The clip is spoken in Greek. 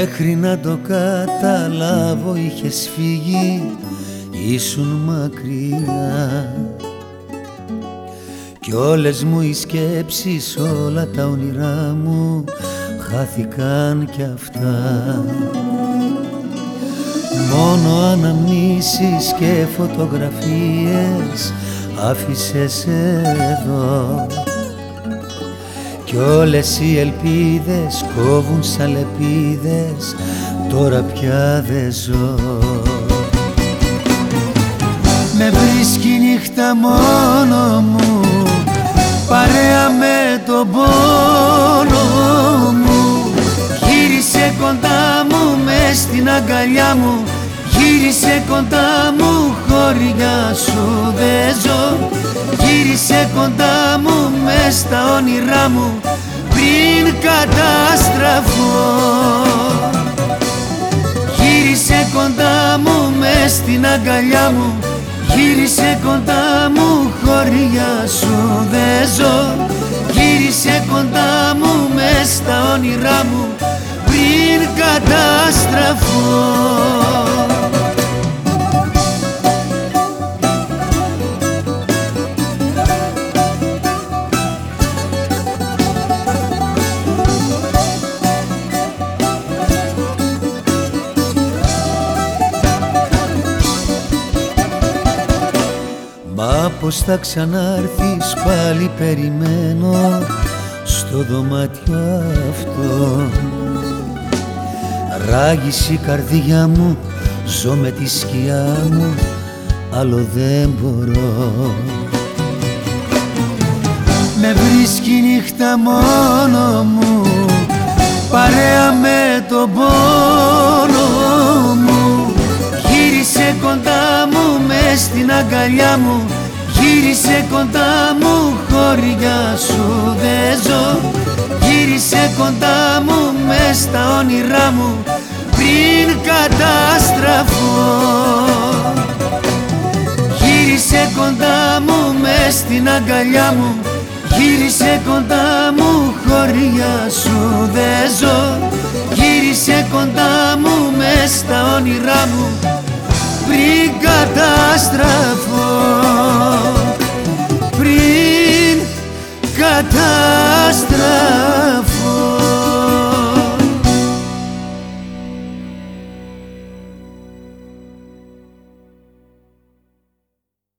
Μέχρι να το καταλάβω είχες φύγει ήσουν μακριά. Κι όλες μου οι σκέψεις, όλα τα όνειρά μου χάθηκαν κι αυτά. Μόνο αναμνήσεις και φωτογραφίες άφησες εδώ κι όλες οι ελπίδες κόβουν σαν λεπίδες τώρα πια δεν ζω. Με βρίσκει νύχτα μόνο μου παρέα με τον πόνο μου. Γύρισε κοντά μου μες στην αγκαλιά μου Γύρισε κοντά μου χωριά σου δεν ζω. Γύρισε κοντά μου μες στα όνειρά μου πριν καταστραφώ. Γύρισε κοντά μου μες στην αγκαλιά μου. Γύρισε κοντά μου χωριά σου δεν ζω. Γύρισε κοντά μου μες στα όνειρά μου πριν καταστραφώ Μα πως θα ξανάρθεις πάλι περιμένω στο δωμάτιο αυτό. Ράγισε η καρδιά μου, ζω με τη σκιά μου, άλλο δεν μπορώ. Με βρίσκει νύχτα μόνο μου, παρέα με τον πόνο αγκαλιά μου Γύρισε κοντά μου χωριά σου δεν ζω. Γύρισε κοντά μου μες στα όνειρά μου πριν καταστραφώ. Γύρισε κοντά μου μες στην αγκαλιά μου Γύρισε κοντά μου χωριά σου δεν ζω. Γύρισε κοντά μου μες στα όνειρά μου πριν καταστραφώ Πριν καταστραφώ.